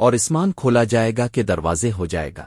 اور اسمان کھولا جائے گا کہ دروازے ہو جائے گا۔